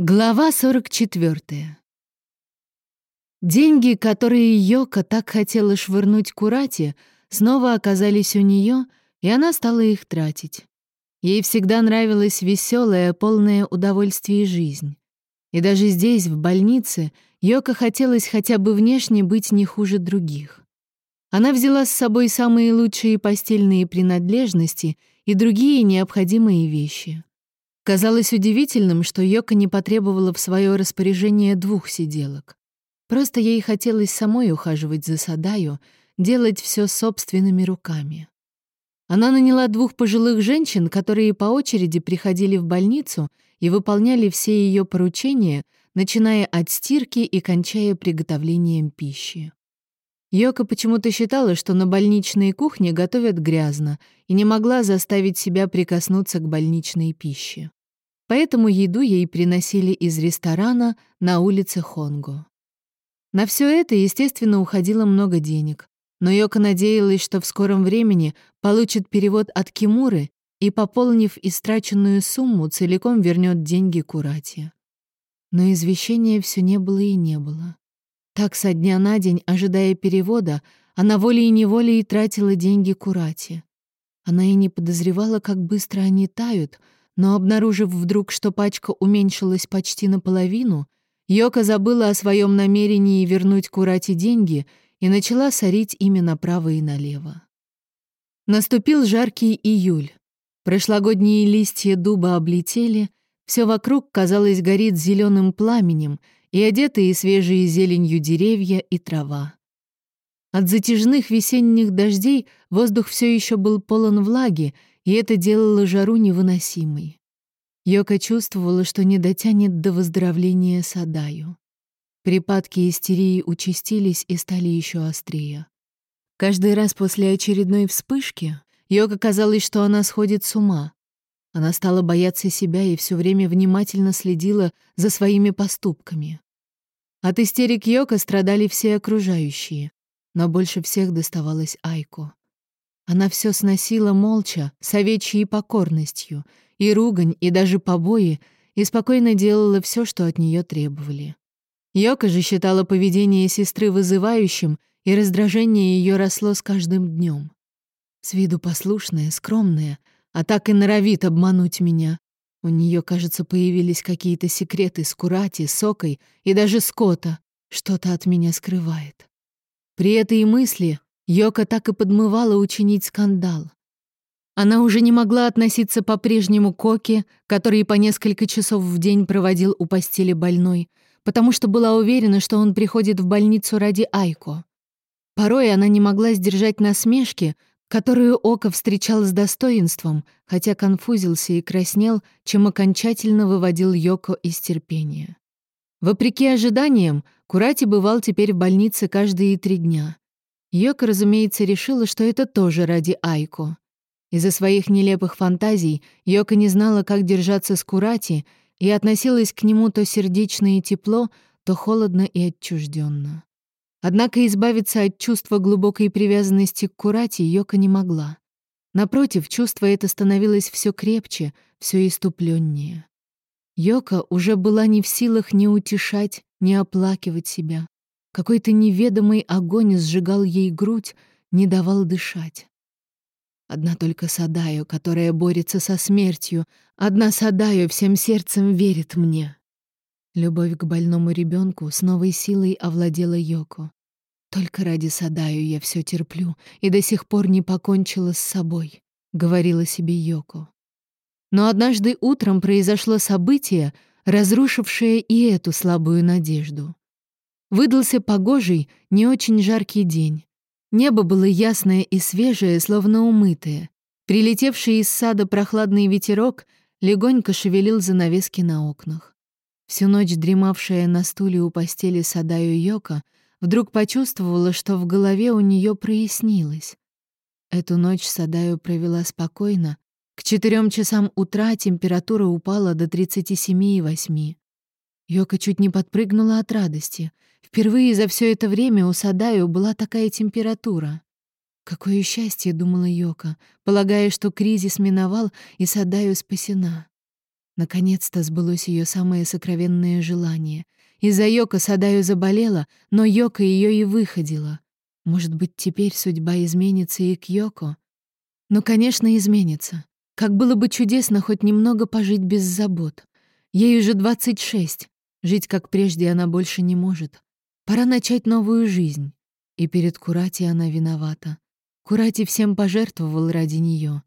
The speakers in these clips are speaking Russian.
Глава 44. Деньги, которые Йока так хотела швырнуть Курати, снова оказались у нее, и она стала их тратить. Ей всегда нравилась веселая, полная удовольствия жизнь. И даже здесь, в больнице, Йока хотелось хотя бы внешне быть не хуже других. Она взяла с собой самые лучшие постельные принадлежности и другие необходимые вещи. Казалось удивительным, что Йока не потребовала в свое распоряжение двух сиделок. Просто ей хотелось самой ухаживать за Садаю, делать все собственными руками. Она наняла двух пожилых женщин, которые по очереди приходили в больницу и выполняли все ее поручения, начиная от стирки и кончая приготовлением пищи. Йока почему-то считала, что на больничной кухне готовят грязно, и не могла заставить себя прикоснуться к больничной пище поэтому еду ей приносили из ресторана на улице Хонго. На все это, естественно, уходило много денег, но Йока надеялась, что в скором времени получит перевод от Кимуры и, пополнив истраченную сумму, целиком вернет деньги Курати. Но извещения все не было и не было. Так со дня на день, ожидая перевода, она волей-неволей тратила деньги Курати. Она и не подозревала, как быстро они тают — но обнаружив вдруг, что пачка уменьшилась почти наполовину, Йока забыла о своем намерении вернуть Курати деньги и начала сорить ими направо и налево. Наступил жаркий июль. Прошлогодние листья дуба облетели, все вокруг, казалось, горит зеленым пламенем, и одетые свежей зеленью деревья и трава. От затяжных весенних дождей воздух все еще был полон влаги, и это делало жару невыносимой. Йока чувствовала, что не дотянет до выздоровления Садаю. Припадки истерии участились и стали еще острее. Каждый раз после очередной вспышки Йока казалось, что она сходит с ума. Она стала бояться себя и все время внимательно следила за своими поступками. От истерик Йока страдали все окружающие, но больше всех доставалось Айко. Она все сносила молча, с овечьей покорностью, и ругань, и даже побои, и спокойно делала все, что от нее требовали. Йока же считала поведение сестры вызывающим, и раздражение ее росло с каждым днем. С виду послушная, скромная, а так и норовит обмануть меня. У нее, кажется, появились какие-то секреты с Курати, Сокой и даже Скота. Что-то от меня скрывает. При этой мысли Йока так и подмывала учинить скандал. Она уже не могла относиться по-прежнему к Коке, который по несколько часов в день проводил у постели больной, потому что была уверена, что он приходит в больницу ради Айко. Порой она не могла сдержать насмешки, которую Ока встречал с достоинством, хотя конфузился и краснел, чем окончательно выводил Йоко из терпения. Вопреки ожиданиям, Курати бывал теперь в больнице каждые три дня. Йока, разумеется, решила, что это тоже ради Айко. Из-за своих нелепых фантазий Йока не знала, как держаться с Курати, и относилась к нему то сердечно и тепло, то холодно и отчужденно. Однако избавиться от чувства глубокой привязанности к Курати Йока не могла. Напротив, чувство это становилось все крепче, все иступленнее. Йока уже была не в силах ни утешать, ни оплакивать себя. Какой-то неведомый огонь сжигал ей грудь, не давал дышать. Одна только Садаю, которая борется со смертью, одна Садаю всем сердцем верит мне. Любовь к больному ребенку с новой силой овладела Йоко. Только ради Садаю я все терплю и до сих пор не покончила с собой, говорила себе Йоко. Но однажды утром произошло событие, разрушившее и эту слабую надежду. Выдался погожий, не очень жаркий день. Небо было ясное и свежее, словно умытое. Прилетевший из сада прохладный ветерок легонько шевелил занавески на окнах. Всю ночь дремавшая на стуле у постели Садаю Йока вдруг почувствовала, что в голове у нее прояснилось. Эту ночь Садаю провела спокойно. К четырем часам утра температура упала до 37,8. Йока чуть не подпрыгнула от радости. Впервые за все это время у Садаю была такая температура. Какое счастье, думала Йока, полагая, что кризис миновал и Садаю спасена. Наконец-то сбылось ее самое сокровенное желание. Из-за Йока Садаю заболела, но Йока ее и выходила. Может быть, теперь судьба изменится и к Йоко? Ну, конечно, изменится. Как было бы чудесно хоть немного пожить без забот. Ей уже 26. Жить как прежде она больше не может. Пора начать новую жизнь. И перед Курати она виновата. Курати всем пожертвовал ради нее.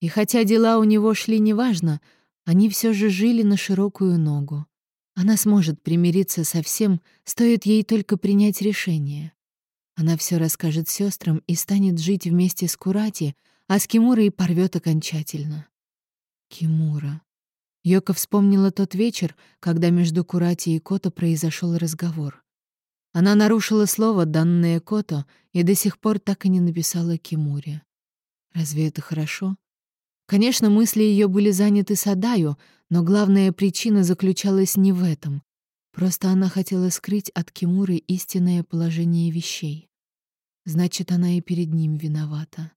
И хотя дела у него шли неважно, они все же жили на широкую ногу. Она сможет примириться со всем, стоит ей только принять решение. Она все расскажет сестрам и станет жить вместе с Курати, а с Кимурой порвет окончательно. Кимура. Йока вспомнила тот вечер, когда между Курати и Кото произошел разговор. Она нарушила слово, данное Кото, и до сих пор так и не написала Кимуре. Разве это хорошо? Конечно, мысли ее были заняты Садаю, но главная причина заключалась не в этом. Просто она хотела скрыть от Кимуры истинное положение вещей. Значит, она и перед ним виновата.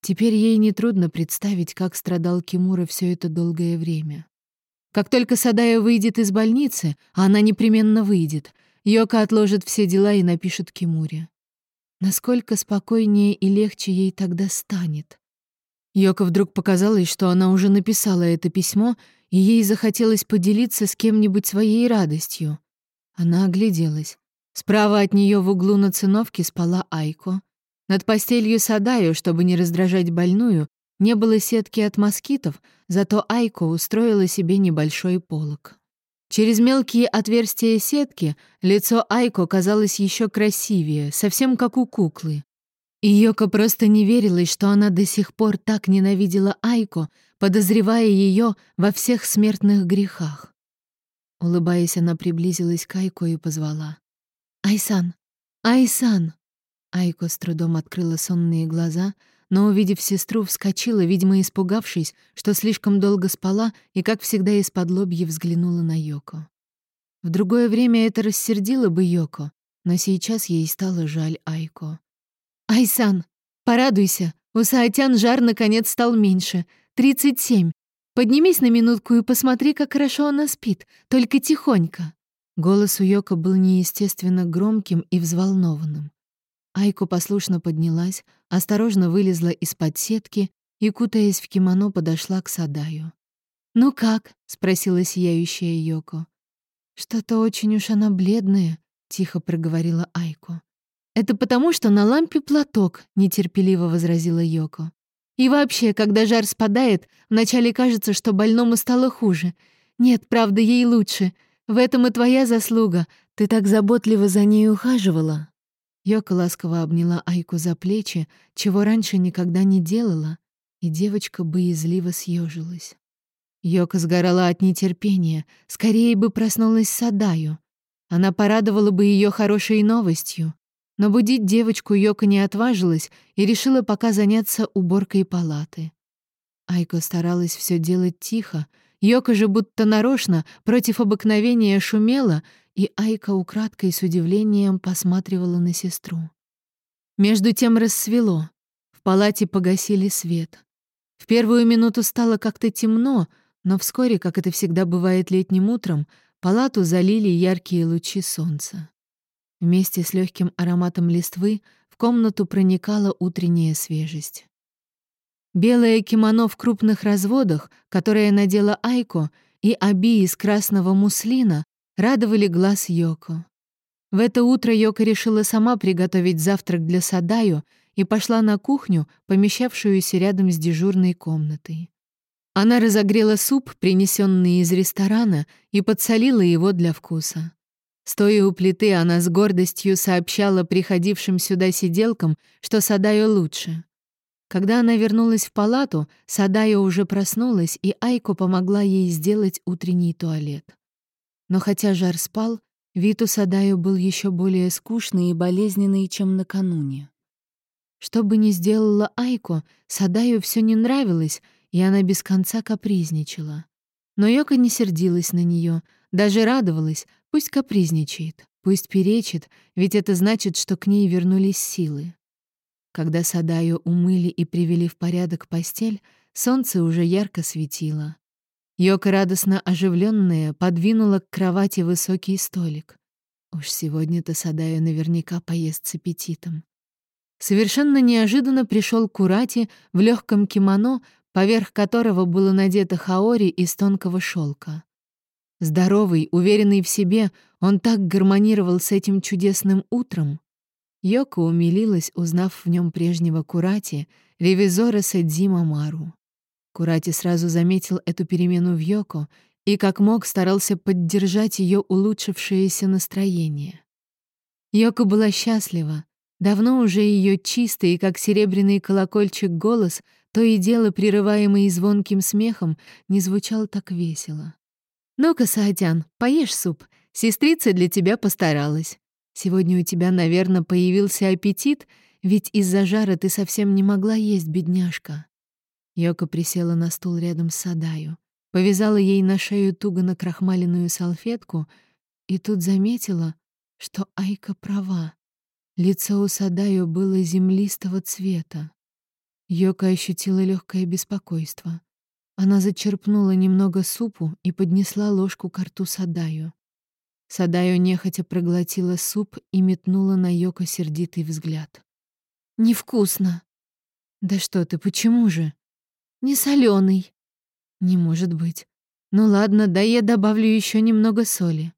Теперь ей нетрудно представить, как страдал Кимура все это долгое время. Как только Садая выйдет из больницы, а она непременно выйдет, Йока отложит все дела и напишет Кимуре. Насколько спокойнее и легче ей тогда станет. Йока вдруг показалось, что она уже написала это письмо, и ей захотелось поделиться с кем-нибудь своей радостью. Она огляделась. Справа от нее в углу на циновке спала Айко. Над постелью Садаю, чтобы не раздражать больную, не было сетки от москитов, зато Айко устроила себе небольшой полог. Через мелкие отверстия сетки лицо Айко казалось еще красивее, совсем как у куклы. И Йока просто не верилась, что она до сих пор так ненавидела Айко, подозревая ее во всех смертных грехах. Улыбаясь, она приблизилась к Айко и позвала. «Айсан! Айсан!» Айко с трудом открыла сонные глаза, но, увидев сестру, вскочила, видимо, испугавшись, что слишком долго спала и, как всегда, из-под лобья взглянула на Йоко. В другое время это рассердило бы Йоко, но сейчас ей стало жаль Айко. «Айсан, порадуйся, у Саатян жар наконец стал меньше. Тридцать семь. Поднимись на минутку и посмотри, как хорошо она спит, только тихонько». Голос у Йоко был неестественно громким и взволнованным. Айко послушно поднялась, осторожно вылезла из-под сетки и, кутаясь в кимоно, подошла к Садаю. «Ну как?» — спросила сияющая Йоко. «Что-то очень уж она бледная», — тихо проговорила Айко. «Это потому, что на лампе платок», — нетерпеливо возразила Йоко. «И вообще, когда жар спадает, вначале кажется, что больному стало хуже. Нет, правда, ей лучше. В этом и твоя заслуга. Ты так заботливо за ней ухаживала, Йока ласково обняла Айку за плечи, чего раньше никогда не делала, и девочка боязливо съежилась. Йока сгорала от нетерпения, скорее бы проснулась Садаю. Она порадовала бы ее хорошей новостью. Но будить девочку Йока не отважилась и решила пока заняться уборкой палаты. Айко старалась все делать тихо, Йока же будто нарочно, против обыкновения шумела и Айка украдкой с удивлением посматривала на сестру. Между тем рассвело. В палате погасили свет. В первую минуту стало как-то темно, но вскоре, как это всегда бывает летним утром, палату залили яркие лучи солнца. Вместе с легким ароматом листвы в комнату проникала утренняя свежесть. Белое кимоно в крупных разводах, которое надела Айко, и оби из красного муслина радовали глаз Йоко. В это утро Йоко решила сама приготовить завтрак для Садаю и пошла на кухню, помещавшуюся рядом с дежурной комнатой. Она разогрела суп, принесенный из ресторана, и подсолила его для вкуса. Стоя у плиты, она с гордостью сообщала приходившим сюда сиделкам, что Садаю лучше. Когда она вернулась в палату, Садаю уже проснулась, и Айко помогла ей сделать утренний туалет. Но хотя жар спал, вид у Садаю был еще более скучный и болезненный, чем накануне. Что бы ни сделала Айко, Садаю все не нравилось, и она без конца капризничала. Но Йока не сердилась на нее, даже радовалась, пусть капризничает, пусть перечит, ведь это значит, что к ней вернулись силы. Когда Садаю умыли и привели в порядок постель, солнце уже ярко светило. Йока, радостно оживленная, подвинула к кровати высокий столик. Уж сегодня-то Садаю наверняка поест с аппетитом. Совершенно неожиданно пришел Курати в легком кимоно, поверх которого было надето хаори из тонкого шелка. Здоровый, уверенный в себе, он так гармонировал с этим чудесным утром. Йоко умилилась, узнав в нем прежнего Курати, ревизора Садзима Мару. Курати сразу заметил эту перемену в Йоко и как мог старался поддержать ее улучшившееся настроение. Йоко была счастлива. Давно уже ее чистый, как серебряный колокольчик, голос, то и дело прерываемый звонким смехом, не звучал так весело. «Ну-ка, Саатян, поешь суп. Сестрица для тебя постаралась. Сегодня у тебя, наверное, появился аппетит, ведь из-за жара ты совсем не могла есть, бедняжка». Йока присела на стул рядом с Садаю повязала ей на шею туго накрахмаленную салфетку и тут заметила, что Айка права. Лицо у Садаю было землистого цвета. Йока ощутила легкое беспокойство. Она зачерпнула немного супу и поднесла ложку к рту Садаю. Садаю нехотя проглотила суп и метнула на Йоко сердитый взгляд. «Невкусно!» «Да что ты, почему же?» «Не соленый. Не может быть. Ну ладно, да я добавлю еще немного соли.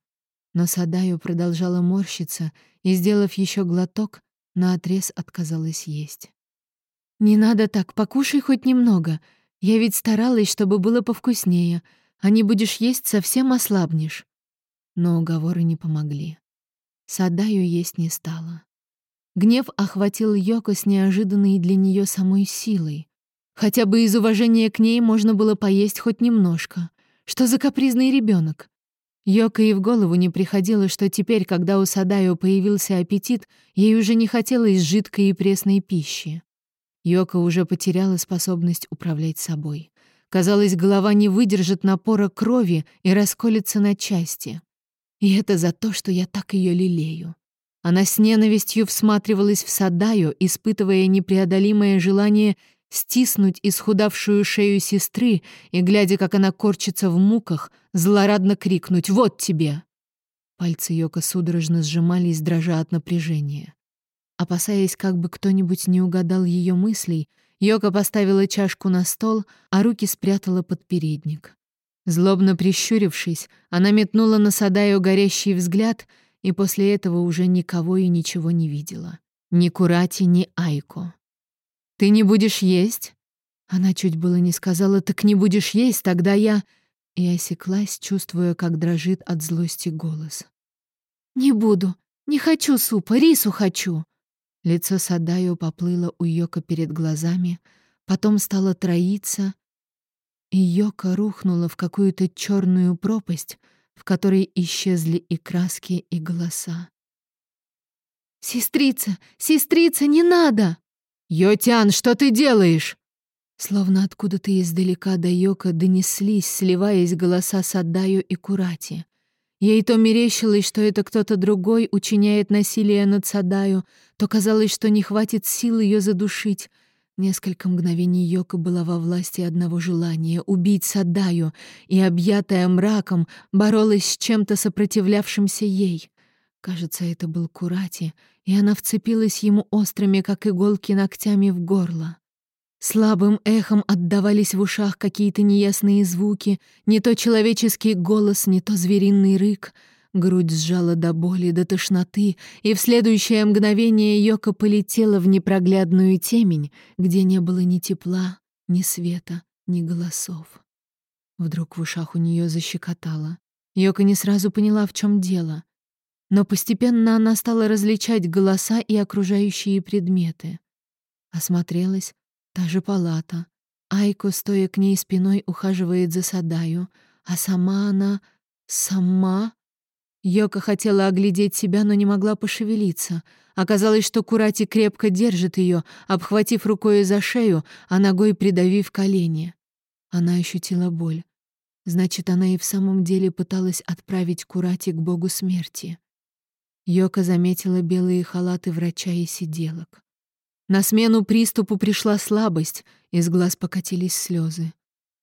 Но Садаю продолжала морщиться и, сделав еще глоток, наотрез отказалась есть. «Не надо так, покушай хоть немного. Я ведь старалась, чтобы было повкуснее, а не будешь есть, совсем ослабнешь». Но уговоры не помогли. Садаю есть не стала. Гнев охватил Йоко с неожиданной для нее самой силой. Хотя бы из уважения к ней можно было поесть хоть немножко. Что за капризный ребенок? Йока и в голову не приходило, что теперь, когда у Садаю появился аппетит, ей уже не хотелось жидкой и пресной пищи. Йока уже потеряла способность управлять собой. Казалось, голова не выдержит напора крови и расколется на части. И это за то, что я так ее лелею. Она с ненавистью всматривалась в Садаю, испытывая непреодолимое желание стиснуть исхудавшую шею сестры и, глядя, как она корчится в муках, злорадно крикнуть «Вот тебе!». Пальцы Йока судорожно сжимались, дрожа от напряжения. Опасаясь, как бы кто-нибудь не угадал ее мыслей, Йока поставила чашку на стол, а руки спрятала под передник. Злобно прищурившись, она метнула на Садаю горящий взгляд и после этого уже никого и ничего не видела. Ни Курати, ни Айко. «Ты не будешь есть?» Она чуть было не сказала, «Так не будешь есть, тогда я...» И осеклась, чувствуя, как дрожит от злости голос. «Не буду. Не хочу супа, рису хочу». Лицо Садаю поплыло у Йока перед глазами, потом стало троиться, и Йока рухнула в какую-то черную пропасть, в которой исчезли и краски, и голоса. «Сестрица! Сестрица, не надо!» «Йотян, что ты делаешь?» Словно откуда-то издалека до Йока донеслись, сливаясь голоса Саддаю и Курати. Ей то мерещилось, что это кто-то другой учиняет насилие над Садаю, то казалось, что не хватит сил ее задушить. Несколько мгновений Йока была во власти одного желания — убить Садаю, и, объятая мраком, боролась с чем-то сопротивлявшимся ей. Кажется, это был Курати, и она вцепилась ему острыми, как иголки, ногтями в горло. Слабым эхом отдавались в ушах какие-то неясные звуки, не то человеческий голос, не то звериный рык. Грудь сжала до боли, до тошноты, и в следующее мгновение Йока полетела в непроглядную темень, где не было ни тепла, ни света, ни голосов. Вдруг в ушах у нее защекотало. Йока не сразу поняла, в чем дело. Но постепенно она стала различать голоса и окружающие предметы. Осмотрелась, та же палата. Айко, стоя к ней спиной, ухаживает за Садаю, а сама она... сама... Йока хотела оглядеть себя, но не могла пошевелиться. Оказалось, что Курати крепко держит ее, обхватив рукой за шею, а ногой придавив колени. Она ощутила боль. Значит, она и в самом деле пыталась отправить Курати к богу смерти. Йока заметила белые халаты врача и сиделок. На смену приступу пришла слабость, из глаз покатились слезы.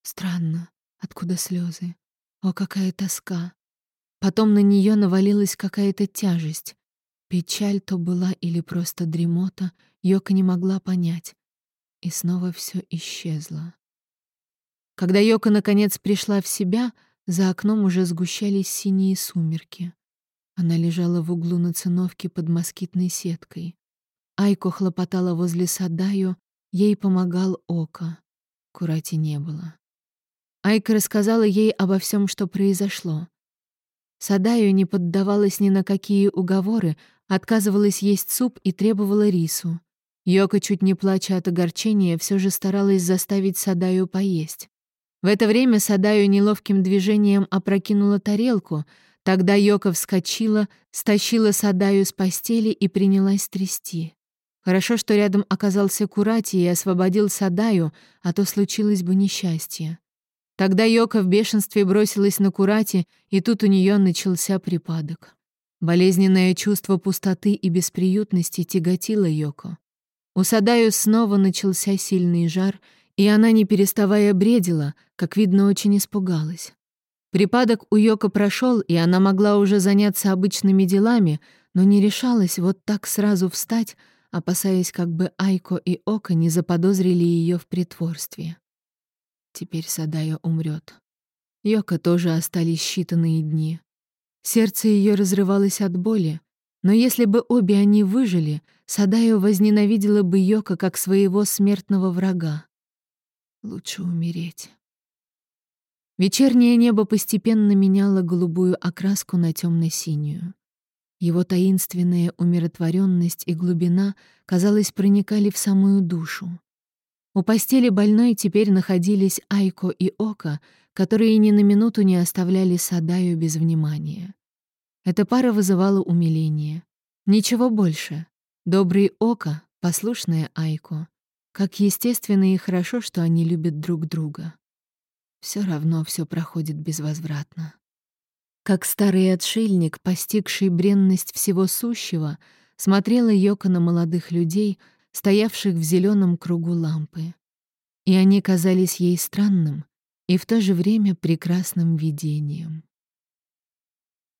Странно. Откуда слезы? О, какая тоска! Потом на нее навалилась какая-то тяжесть. Печаль то была или просто дремота, Йока не могла понять. И снова все исчезло. Когда Йока наконец пришла в себя, за окном уже сгущались синие сумерки. Она лежала в углу на циновке под москитной сеткой. Айко хлопотала возле Садаю, ей помогал Ока. Курати не было. Айка рассказала ей обо всем, что произошло. Садаю не поддавалась ни на какие уговоры, отказывалась есть суп и требовала рису. Йока, чуть не плача от огорчения, все же старалась заставить Садаю поесть. В это время Садаю неловким движением опрокинула тарелку, тогда Йока вскочила, стащила Садаю с постели и принялась трясти. Хорошо, что рядом оказался Курати и освободил Садаю, а то случилось бы несчастье. Тогда Йока в бешенстве бросилась на Курати, и тут у нее начался припадок. Болезненное чувство пустоты и бесприютности тяготило Йоко. У Садаю снова начался сильный жар, и она, не переставая, бредила, как видно, очень испугалась. Припадок у Йоко прошел, и она могла уже заняться обычными делами, но не решалась вот так сразу встать, опасаясь, как бы Айко и Ока не заподозрили ее в притворстве. Теперь Садая умрет. Йока тоже остались считанные дни. Сердце ее разрывалось от боли, но если бы обе они выжили, Садаю возненавидела бы Йока как своего смертного врага. Лучше умереть. Вечернее небо постепенно меняло голубую окраску на темно-синюю. Его таинственная умиротворенность и глубина, казалось, проникали в самую душу. У постели больной теперь находились Айко и Ока, которые ни на минуту не оставляли Садаю без внимания. Эта пара вызывала умиление. Ничего больше. Добрый Ока, послушная Айко. Как естественно и хорошо, что они любят друг друга. Все равно все проходит безвозвратно. Как старый отшельник, постигший бренность всего сущего, смотрела Йока на молодых людей, стоявших в зеленом кругу лампы. И они казались ей странным и в то же время прекрасным видением.